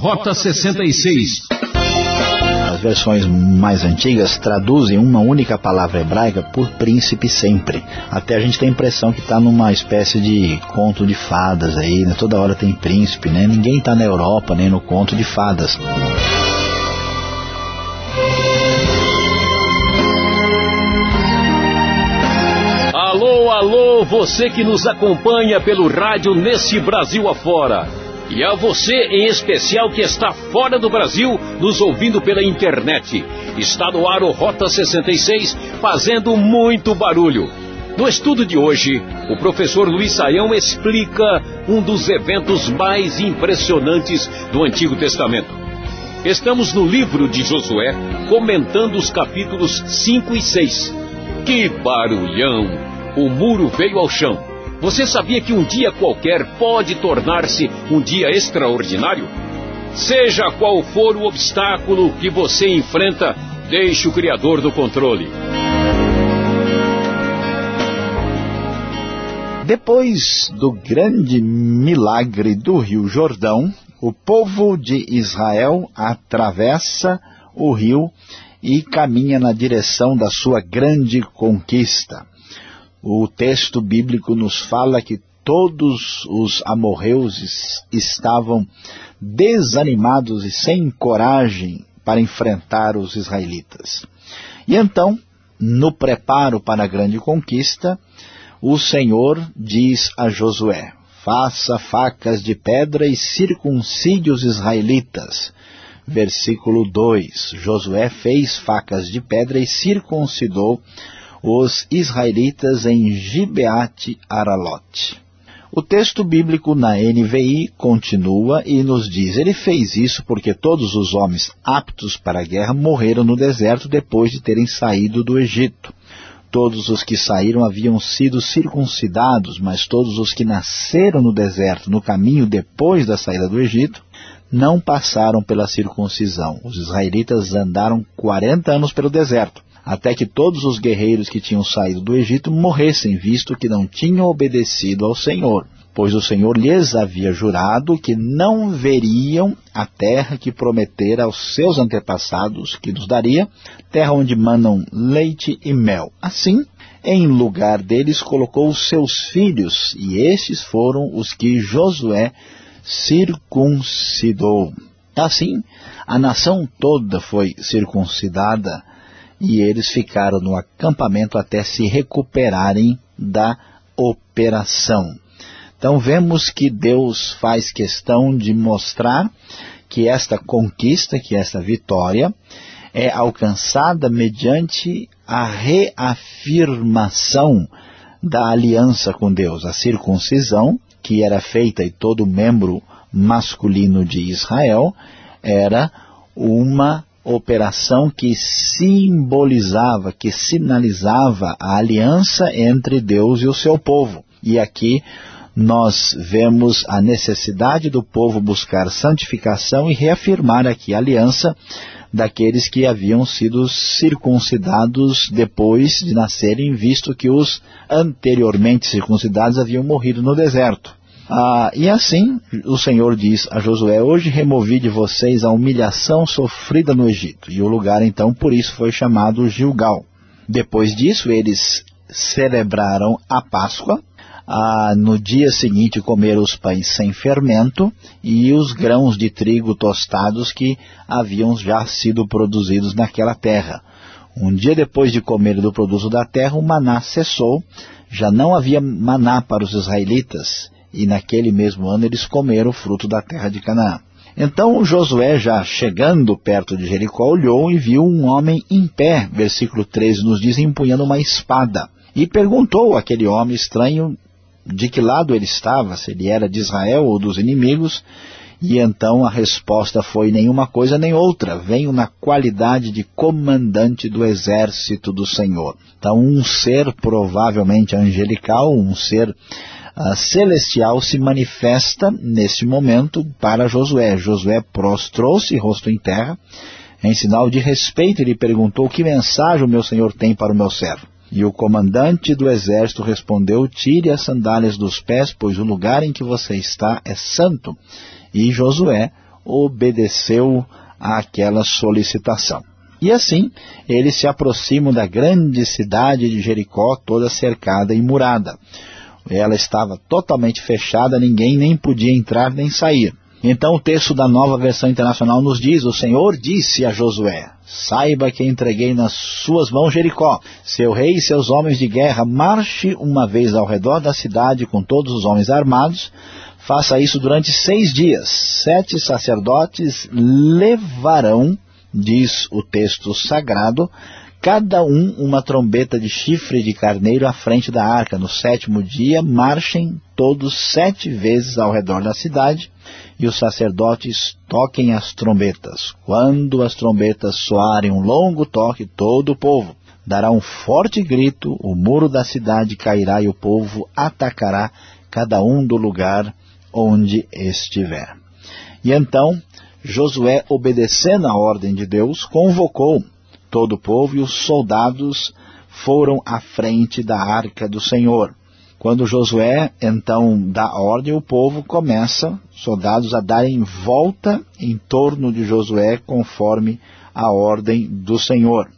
Rota 66. As versões mais antigas traduzem uma única palavra hebraica por príncipe sempre. Até a gente tem a impressão que está numa espécie de conto de fadas aí, né? Toda hora tem príncipe, né? Ninguém está na Europa nem no conto de fadas. Alô, alô, você que nos acompanha pelo rádio nesse Brasil afora. E a você em especial que está fora do Brasil, nos ouvindo pela internet. Está no ar o Rota 66, fazendo muito barulho. No estudo de hoje, o professor Luiz Saião explica um dos eventos mais impressionantes do Antigo Testamento. Estamos no livro de Josué, comentando os capítulos 5 e 6. Que barulhão! O muro veio ao chão você sabia que um dia qualquer pode tornar-se um dia extraordinário? Seja qual for o obstáculo que você enfrenta, deixe o Criador do controle. Depois do grande milagre do Rio Jordão, o povo de Israel atravessa o rio e caminha na direção da sua grande conquista. O texto bíblico nos fala que todos os amorreus estavam desanimados e sem coragem para enfrentar os israelitas. E então, no preparo para a grande conquista, o Senhor diz a Josué, faça facas de pedra e circuncide os israelitas. Versículo 2, Josué fez facas de pedra e circuncidou os israelitas em Gibeate Aralote. O texto bíblico na NVI continua e nos diz, ele fez isso porque todos os homens aptos para a guerra morreram no deserto depois de terem saído do Egito. Todos os que saíram haviam sido circuncidados, mas todos os que nasceram no deserto, no caminho depois da saída do Egito, não passaram pela circuncisão. Os israelitas andaram 40 anos pelo deserto até que todos os guerreiros que tinham saído do Egito morressem, visto que não tinham obedecido ao Senhor. Pois o Senhor lhes havia jurado que não veriam a terra que prometera aos seus antepassados, que nos daria, terra onde manam leite e mel. Assim, em lugar deles colocou os seus filhos, e estes foram os que Josué circuncidou. Assim, a nação toda foi circuncidada e eles ficaram no acampamento até se recuperarem da operação. Então vemos que Deus faz questão de mostrar que esta conquista, que esta vitória, é alcançada mediante a reafirmação da aliança com Deus, a circuncisão, que era feita e todo membro masculino de Israel, era uma operação que simbolizava, que sinalizava a aliança entre Deus e o seu povo. E aqui nós vemos a necessidade do povo buscar santificação e reafirmar aqui a aliança daqueles que haviam sido circuncidados depois de nascerem, visto que os anteriormente circuncidados haviam morrido no deserto. Ah, e assim o Senhor diz a Josué, hoje removi de vocês a humilhação sofrida no Egito. E o lugar então por isso foi chamado Gilgal. Depois disso eles celebraram a Páscoa, ah, no dia seguinte comeram os pães sem fermento e os grãos de trigo tostados que haviam já sido produzidos naquela terra. Um dia depois de comer do produto da terra, o maná cessou, já não havia maná para os israelitas, e naquele mesmo ano eles comeram o fruto da terra de Canaã. Então Josué, já chegando perto de Jericó, olhou e viu um homem em pé, versículo 13 nos diz, empunhando uma espada. E perguntou àquele homem estranho de que lado ele estava, se ele era de Israel ou dos inimigos, e então a resposta foi nenhuma coisa nem outra, venho na qualidade de comandante do exército do Senhor. Então um ser provavelmente angelical, um ser celestial se manifesta neste momento para Josué. Josué prostrou-se, rosto em terra, em sinal de respeito, ele perguntou, que mensagem o meu senhor tem para o meu servo? E o comandante do exército respondeu, tire as sandálias dos pés, pois o lugar em que você está é santo. E Josué obedeceu àquela solicitação. E assim, eles se aproximam da grande cidade de Jericó, toda cercada e murada. Ela estava totalmente fechada, ninguém nem podia entrar nem sair. Então o texto da nova versão internacional nos diz, o Senhor disse a Josué, saiba que entreguei nas suas mãos Jericó, seu rei e seus homens de guerra, marche uma vez ao redor da cidade com todos os homens armados, faça isso durante seis dias, sete sacerdotes levarão, diz o texto sagrado, cada um uma trombeta de chifre de carneiro à frente da arca. No sétimo dia, marchem todos sete vezes ao redor da cidade, e os sacerdotes toquem as trombetas. Quando as trombetas soarem um longo toque, todo o povo dará um forte grito, o muro da cidade cairá e o povo atacará cada um do lugar onde estiver. E então, Josué, obedecendo a ordem de Deus, convocou todo o povo e os soldados foram à frente da arca do Senhor. Quando Josué então dá ordem, o povo começa, soldados, a darem volta em torno de Josué conforme a ordem do Senhor.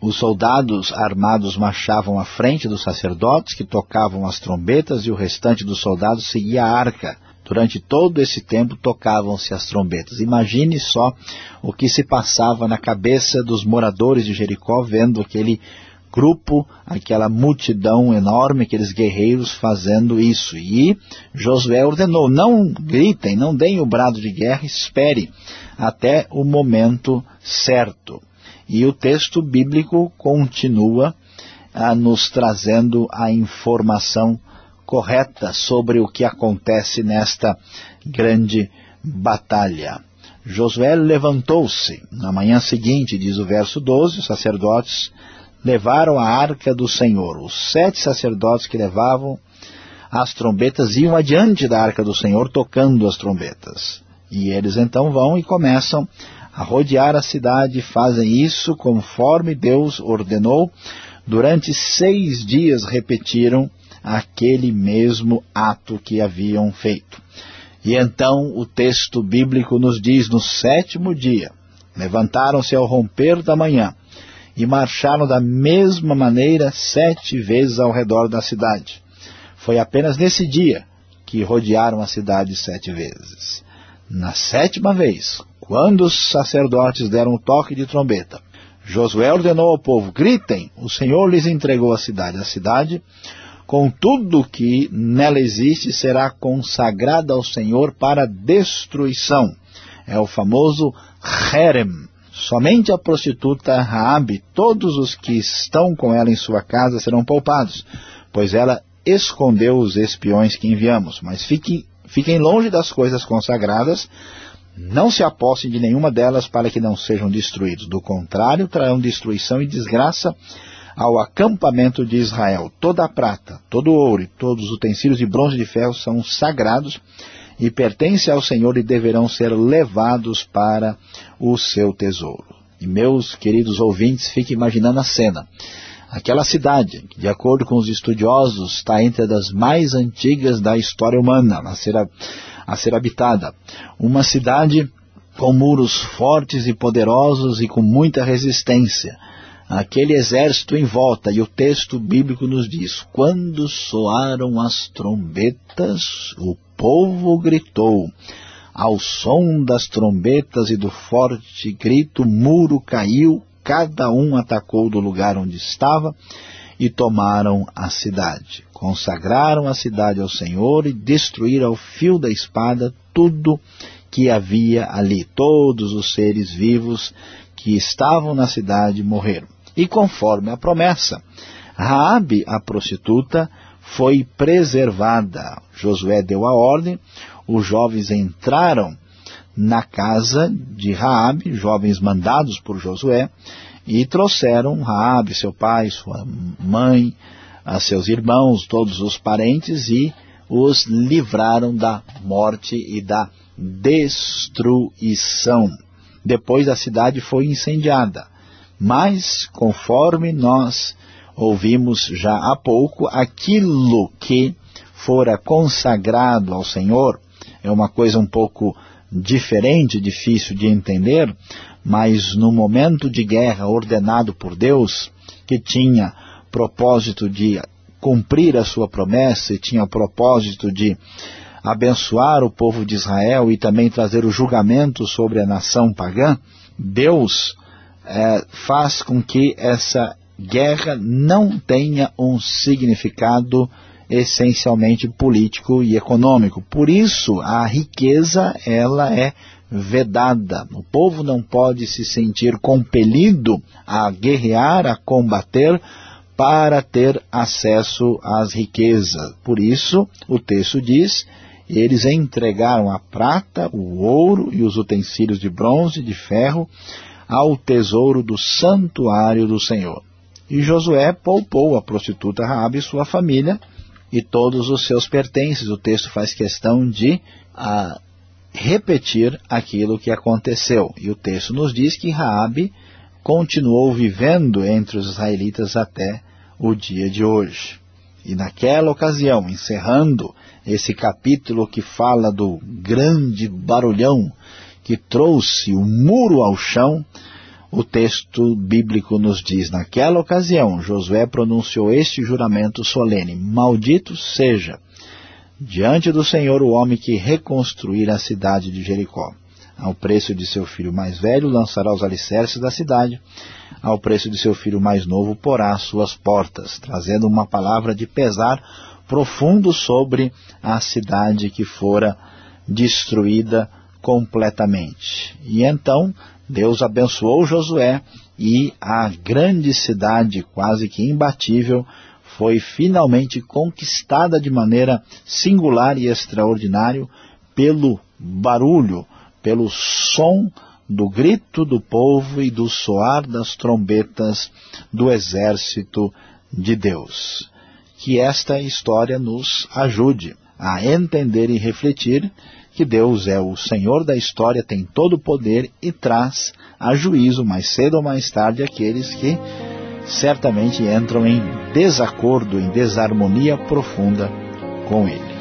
Os soldados armados marchavam à frente dos sacerdotes que tocavam as trombetas e o restante dos soldados seguia a arca. Durante todo esse tempo tocavam-se as trombetas. Imagine só o que se passava na cabeça dos moradores de Jericó vendo aquele grupo, aquela multidão enorme, aqueles guerreiros fazendo isso. E Josué ordenou, não gritem, não deem o brado de guerra, espere até o momento certo. E o texto bíblico continua a nos trazendo a informação correta sobre o que acontece nesta grande batalha. Josué levantou-se. Na manhã seguinte, diz o verso 12, os sacerdotes levaram a arca do Senhor. Os sete sacerdotes que levavam as trombetas iam adiante da arca do Senhor tocando as trombetas. E eles então vão e começam a rodear a cidade, fazem isso conforme Deus ordenou. Durante seis dias repetiram aquele mesmo ato que haviam feito. E então o texto bíblico nos diz, no sétimo dia, levantaram-se ao romper da manhã e marcharam da mesma maneira sete vezes ao redor da cidade. Foi apenas nesse dia que rodearam a cidade sete vezes. Na sétima vez, quando os sacerdotes deram o toque de trombeta, Josué ordenou ao povo, gritem, o Senhor lhes entregou a cidade. A cidade com tudo que nela existe, será consagrada ao Senhor para destruição. É o famoso Herem. Somente a prostituta Raabe, todos os que estão com ela em sua casa serão poupados, pois ela escondeu os espiões que enviamos. Mas fiquem, fiquem longe das coisas consagradas, não se apossem de nenhuma delas para que não sejam destruídos. Do contrário, trarão destruição e desgraça ao acampamento de Israel. Toda a prata, todo o ouro e todos os utensílios de bronze e de ferro são sagrados e pertencem ao Senhor e deverão ser levados para o seu tesouro. E meus queridos ouvintes, fiquem imaginando a cena. Aquela cidade, que de acordo com os estudiosos está entre as mais antigas da história humana a ser, a ser habitada. Uma cidade com muros fortes e poderosos e com muita resistência aquele exército em volta, e o texto bíblico nos diz, quando soaram as trombetas, o povo gritou, ao som das trombetas e do forte grito, muro caiu, cada um atacou do lugar onde estava, e tomaram a cidade. Consagraram a cidade ao Senhor e destruíram ao fio da espada tudo que havia ali. Todos os seres vivos que estavam na cidade morreram. E conforme a promessa, Raabe, a prostituta, foi preservada. Josué deu a ordem, os jovens entraram na casa de Raabe, jovens mandados por Josué, e trouxeram Raabe, seu pai, sua mãe, seus irmãos, todos os parentes, e os livraram da morte e da destruição. Depois a cidade foi incendiada. Mas, conforme nós ouvimos já há pouco, aquilo que fora consagrado ao Senhor é uma coisa um pouco diferente, difícil de entender, mas no momento de guerra ordenado por Deus, que tinha propósito de cumprir a sua promessa e tinha propósito de abençoar o povo de Israel e também trazer o julgamento sobre a nação pagã, Deus é, faz com que essa guerra não tenha um significado essencialmente político e econômico. Por isso, a riqueza ela é vedada. O povo não pode se sentir compelido a guerrear, a combater, para ter acesso às riquezas. Por isso, o texto diz, eles entregaram a prata, o ouro e os utensílios de bronze e de ferro ao tesouro do santuário do Senhor. E Josué poupou a prostituta Raabe e sua família e todos os seus pertences. O texto faz questão de a, repetir aquilo que aconteceu. E o texto nos diz que Raabe continuou vivendo entre os israelitas até o dia de hoje. E naquela ocasião, encerrando esse capítulo que fala do grande barulhão que trouxe o muro ao chão, o texto bíblico nos diz, naquela ocasião, Josué pronunciou este juramento solene, maldito seja, diante do Senhor o homem que reconstruir a cidade de Jericó. Ao preço de seu filho mais velho lançará os alicerces da cidade, ao preço de seu filho mais novo porá suas portas, trazendo uma palavra de pesar profundo sobre a cidade que fora destruída completamente. E então Deus abençoou Josué e a grande cidade, quase que imbatível, foi finalmente conquistada de maneira singular e extraordinária pelo barulho, pelo som do grito do povo e do soar das trombetas do exército de Deus. Que esta história nos ajude a entender e refletir que Deus é o Senhor da história, tem todo o poder e traz a juízo mais cedo ou mais tarde aqueles que certamente entram em desacordo, em desarmonia profunda com Ele.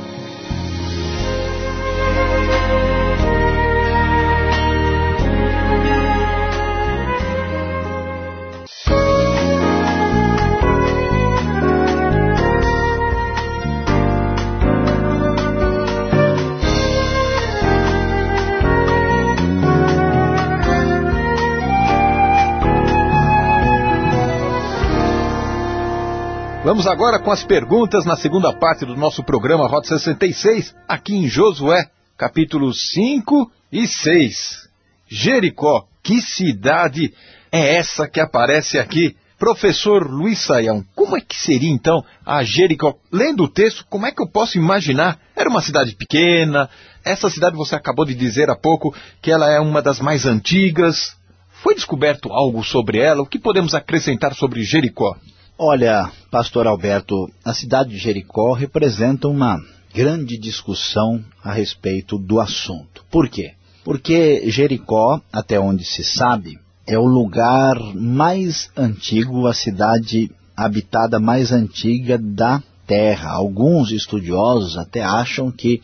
Vamos agora com as perguntas na segunda parte do nosso programa Rota 66, aqui em Josué, capítulos 5 e 6. Jericó, que cidade é essa que aparece aqui? Professor Luiz Saião, como é que seria então a Jericó? Lendo o texto, como é que eu posso imaginar? Era uma cidade pequena, essa cidade você acabou de dizer há pouco que ela é uma das mais antigas. Foi descoberto algo sobre ela? O que podemos acrescentar sobre Jericó? Olha, pastor Alberto, a cidade de Jericó representa uma grande discussão a respeito do assunto. Por quê? Porque Jericó, até onde se sabe, é o lugar mais antigo, a cidade habitada mais antiga da terra. Alguns estudiosos até acham que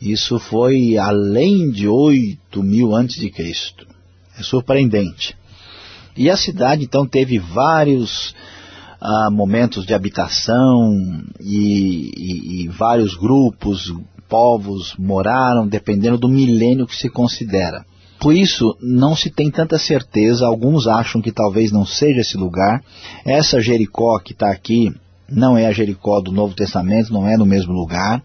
isso foi além de 8 mil antes de Cristo. É surpreendente. E a cidade então teve vários momentos de habitação e, e, e vários grupos, povos moraram, dependendo do milênio que se considera. Por isso, não se tem tanta certeza, alguns acham que talvez não seja esse lugar. Essa Jericó que está aqui não é a Jericó do Novo Testamento, não é no mesmo lugar.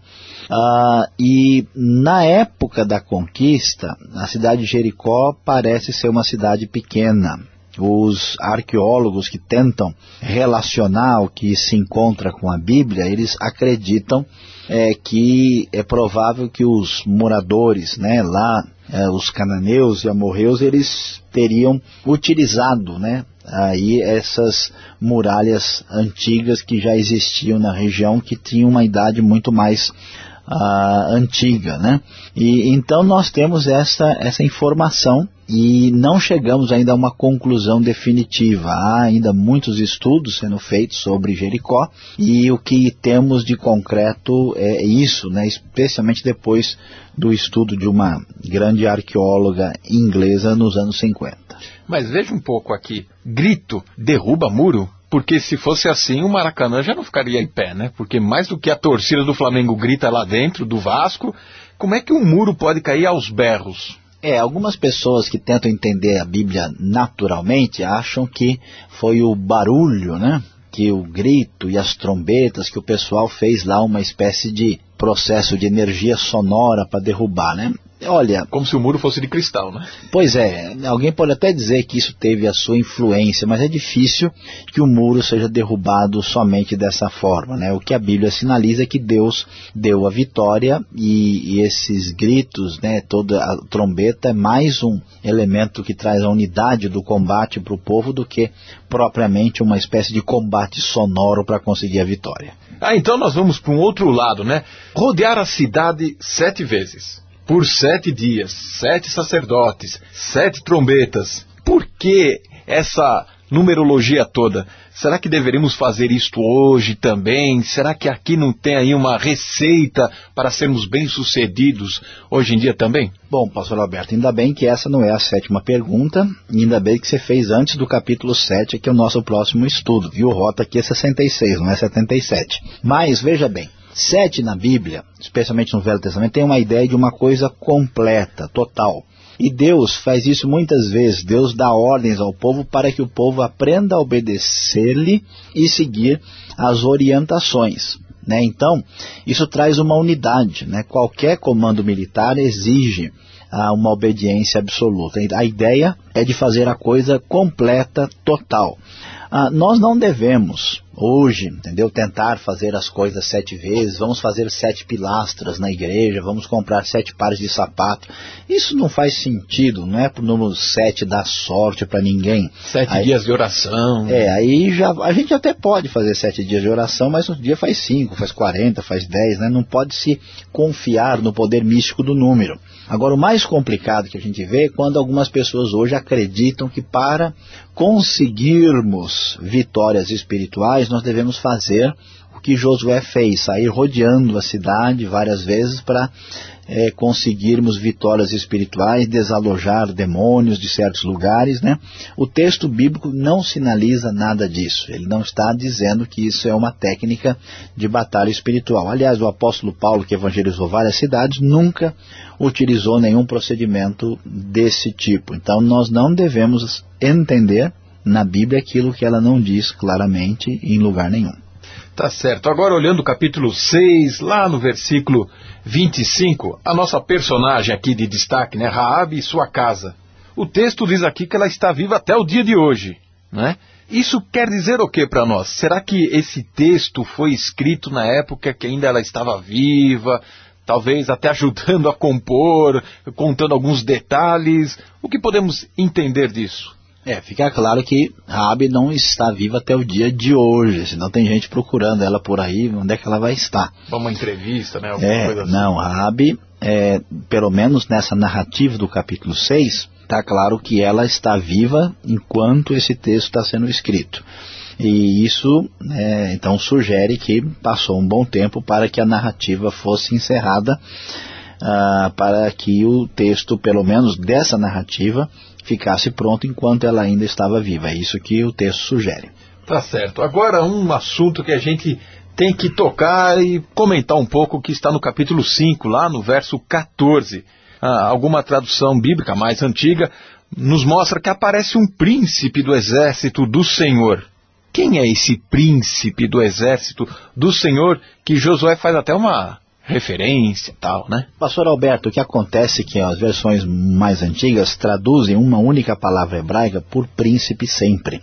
Ah, e na época da conquista, a cidade de Jericó parece ser uma cidade pequena os arqueólogos que tentam relacionar o que se encontra com a Bíblia, eles acreditam é, que é provável que os moradores né, lá, é, os cananeus e amorreus, eles teriam utilizado né, aí essas muralhas antigas que já existiam na região, que tinham uma idade muito mais antiga, né? E então nós temos essa, essa informação e não chegamos ainda a uma conclusão definitiva. Há ainda muitos estudos sendo feitos sobre Jericó e o que temos de concreto é isso, né? especialmente depois do estudo de uma grande arqueóloga inglesa nos anos 50. Mas veja um pouco aqui, grito derruba muro? Porque se fosse assim, o Maracanã já não ficaria em pé, né? Porque mais do que a torcida do Flamengo grita lá dentro, do Vasco, como é que um muro pode cair aos berros? É, algumas pessoas que tentam entender a Bíblia naturalmente acham que foi o barulho, né? Que o grito e as trombetas que o pessoal fez lá uma espécie de processo de energia sonora para derrubar, né? Olha... Como se o muro fosse de cristal, né? Pois é, alguém pode até dizer que isso teve a sua influência, mas é difícil que o muro seja derrubado somente dessa forma, né? O que a Bíblia sinaliza é que Deus deu a vitória e, e esses gritos, né, toda a trombeta é mais um elemento que traz a unidade do combate para o povo do que propriamente uma espécie de combate sonoro para conseguir a vitória. Ah, então nós vamos para um outro lado, né? Rodear a cidade sete vezes por sete dias, sete sacerdotes, sete trombetas. Por que essa numerologia toda? Será que deveríamos fazer isto hoje também? Será que aqui não tem aí uma receita para sermos bem-sucedidos hoje em dia também? Bom, pastor Alberto, ainda bem que essa não é a sétima pergunta, ainda bem que você fez antes do capítulo 7, que é o nosso próximo estudo, viu? Rota aqui é 66, não é 77. Mas, veja bem, Sete na Bíblia, especialmente no Velho Testamento, tem uma ideia de uma coisa completa, total. E Deus faz isso muitas vezes. Deus dá ordens ao povo para que o povo aprenda a obedecer-lhe e seguir as orientações. Né? Então, isso traz uma unidade. Né? Qualquer comando militar exige ah, uma obediência absoluta. A ideia é de fazer a coisa completa, total. Ah, nós não devemos hoje, entendeu? Tentar fazer as coisas sete vezes, vamos fazer sete pilastras na igreja, vamos comprar sete pares de sapato. Isso não faz sentido, não é para o número sete dar sorte para ninguém. Sete aí, dias de oração. É, aí já, a gente até pode fazer sete dias de oração, mas um dia faz cinco, faz quarenta, faz dez, né? Não pode se confiar no poder místico do número. Agora, o mais complicado que a gente vê é quando algumas pessoas hoje acreditam que para conseguirmos vitórias espirituais, nós devemos fazer o que Josué fez, sair rodeando a cidade várias vezes para é, conseguirmos vitórias espirituais, desalojar demônios de certos lugares. Né? O texto bíblico não sinaliza nada disso. Ele não está dizendo que isso é uma técnica de batalha espiritual. Aliás, o apóstolo Paulo, que evangelizou várias cidades, nunca utilizou nenhum procedimento desse tipo. Então nós não devemos entender na Bíblia aquilo que ela não diz claramente em lugar nenhum. Tá certo. Agora olhando o capítulo 6, lá no versículo 25, a nossa personagem aqui de destaque, né, Raabe e sua casa. O texto diz aqui que ela está viva até o dia de hoje, né? Isso quer dizer o que para nós? Será que esse texto foi escrito na época que ainda ela estava viva, talvez até ajudando a compor, contando alguns detalhes? O que podemos entender disso? É, fica claro que Rabi não está viva até o dia de hoje, senão tem gente procurando ela por aí, onde é que ela vai estar? Uma entrevista, né? Alguma é, coisa assim. Não, Rabi, é, pelo menos nessa narrativa do capítulo 6, está claro que ela está viva enquanto esse texto está sendo escrito. E isso, é, então, sugere que passou um bom tempo para que a narrativa fosse encerrada, ah, para que o texto, pelo menos dessa narrativa, ficasse pronto enquanto ela ainda estava viva. É isso que o texto sugere. Tá certo. Agora um assunto que a gente tem que tocar e comentar um pouco que está no capítulo 5, lá no verso 14. Ah, alguma tradução bíblica mais antiga nos mostra que aparece um príncipe do exército do Senhor. Quem é esse príncipe do exército do Senhor que Josué faz até uma referência e tal, né? Pastor Alberto, o que acontece é que as versões mais antigas traduzem uma única palavra hebraica por príncipe sempre.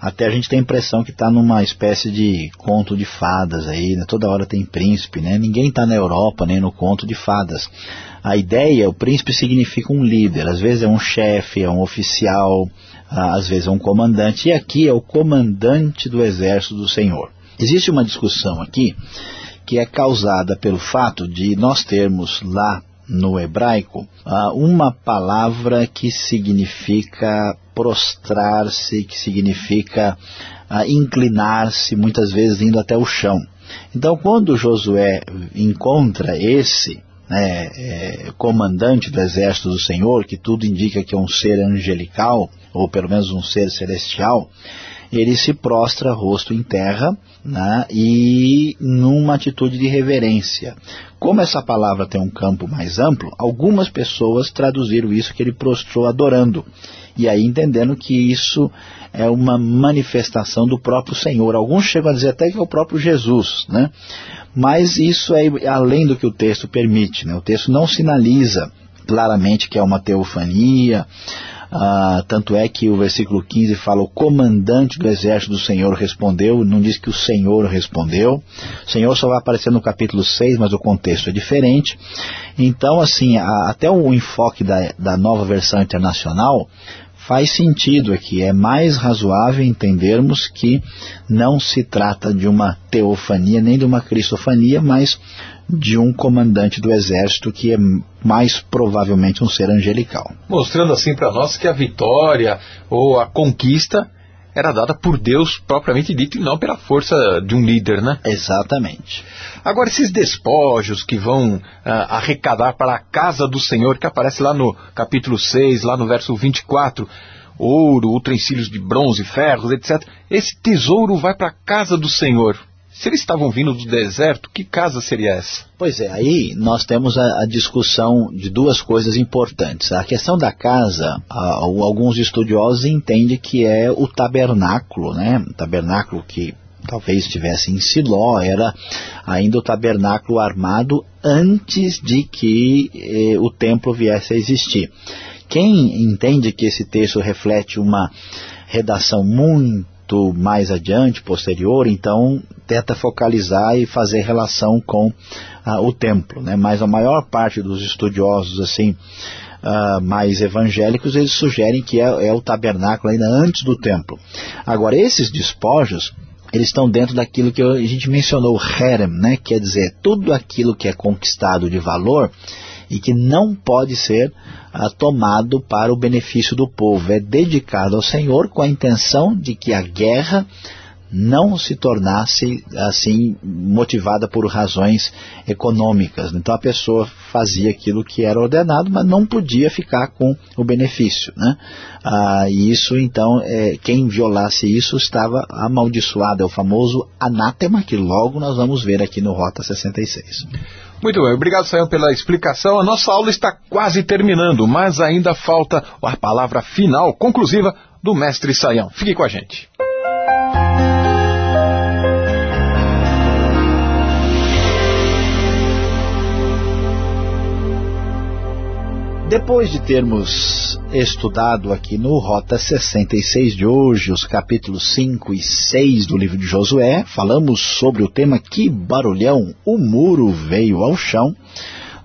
Até a gente tem a impressão que está numa espécie de conto de fadas aí, né? toda hora tem príncipe, né? Ninguém está na Europa nem no conto de fadas. A ideia, o príncipe significa um líder, às vezes é um chefe, é um oficial, às vezes é um comandante, e aqui é o comandante do exército do Senhor. Existe uma discussão aqui que é causada pelo fato de nós termos lá no hebraico uma palavra que significa prostrar-se, que significa inclinar-se, muitas vezes indo até o chão. Então, quando Josué encontra esse né, é, comandante do exército do Senhor, que tudo indica que é um ser angelical, ou pelo menos um ser celestial, ele se prostra rosto em terra né, e numa atitude de reverência. Como essa palavra tem um campo mais amplo, algumas pessoas traduziram isso que ele prostrou adorando. E aí entendendo que isso é uma manifestação do próprio Senhor. Alguns chegam a dizer até que é o próprio Jesus, né? Mas isso é além do que o texto permite, né? O texto não sinaliza claramente que é uma teofania, ah, tanto é que o versículo 15 fala o comandante do exército do Senhor respondeu, não diz que o Senhor respondeu. O Senhor só vai aparecer no capítulo 6, mas o contexto é diferente. Então, assim, a, até o enfoque da, da nova versão internacional faz sentido aqui. É mais razoável entendermos que não se trata de uma teofania nem de uma cristofania, mas de um comandante do exército que é mais provavelmente um ser angelical. Mostrando assim para nós que a vitória ou a conquista era dada por Deus propriamente dito e não pela força de um líder, né? Exatamente. Agora, esses despojos que vão uh, arrecadar para a casa do Senhor, que aparece lá no capítulo 6, lá no verso 24, ouro, utensílios de bronze, ferros, etc. Esse tesouro vai para a casa do Senhor. Se eles estavam vindo do deserto, que casa seria essa? Pois é, aí nós temos a, a discussão de duas coisas importantes. A questão da casa, a, alguns estudiosos entendem que é o tabernáculo, né? O tabernáculo que talvez estivesse em Siló, era ainda o tabernáculo armado antes de que eh, o templo viesse a existir. Quem entende que esse texto reflete uma redação mais adiante, posterior, então tenta focalizar e fazer relação com ah, o templo. Né? Mas a maior parte dos estudiosos assim ah, mais evangélicos, eles sugerem que é, é o tabernáculo ainda antes do templo. Agora, esses despojos, eles estão dentro daquilo que a gente mencionou, o herem, né? quer dizer, tudo aquilo que é conquistado de valor e que não pode ser ah, tomado para o benefício do povo. É dedicado ao Senhor com a intenção de que a guerra não se tornasse assim motivada por razões econômicas. Então a pessoa fazia aquilo que era ordenado, mas não podia ficar com o benefício. Né? Ah, e isso então, é, quem violasse isso estava amaldiçoado, é o famoso anátema que logo nós vamos ver aqui no Rota 66. Muito bem, obrigado Sayão pela explicação. A nossa aula está quase terminando, mas ainda falta a palavra final, conclusiva, do mestre Sayão. Fique com a gente. Depois de termos estudado aqui no Rota 66 de hoje, os capítulos 5 e 6 do livro de Josué, falamos sobre o tema Que barulhão, o muro veio ao chão,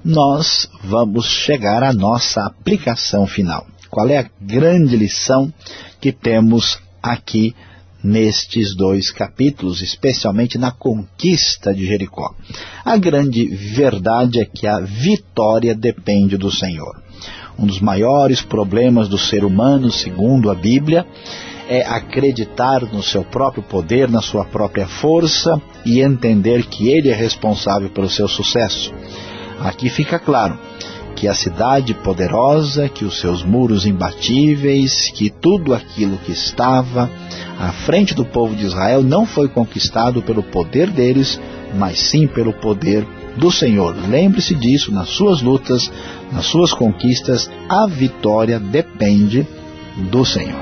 nós vamos chegar à nossa aplicação final. Qual é a grande lição que temos aqui nestes dois capítulos, especialmente na conquista de Jericó? A grande verdade é que a vitória depende do Senhor. Um dos maiores problemas do ser humano, segundo a Bíblia, é acreditar no seu próprio poder, na sua própria força e entender que ele é responsável pelo seu sucesso. Aqui fica claro que a cidade poderosa, que os seus muros imbatíveis, que tudo aquilo que estava à frente do povo de Israel não foi conquistado pelo poder deles, mas sim pelo poder do Senhor. Lembre-se disso nas suas lutas, nas suas conquistas, a vitória depende do Senhor.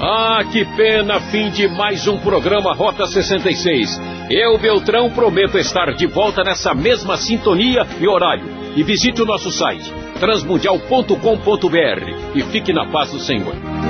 Ah, que pena, fim de mais um programa Rota 66. Eu, Beltrão, prometo estar de volta nessa mesma sintonia e horário. E visite o nosso site, transmundial.com.br e fique na paz do Senhor.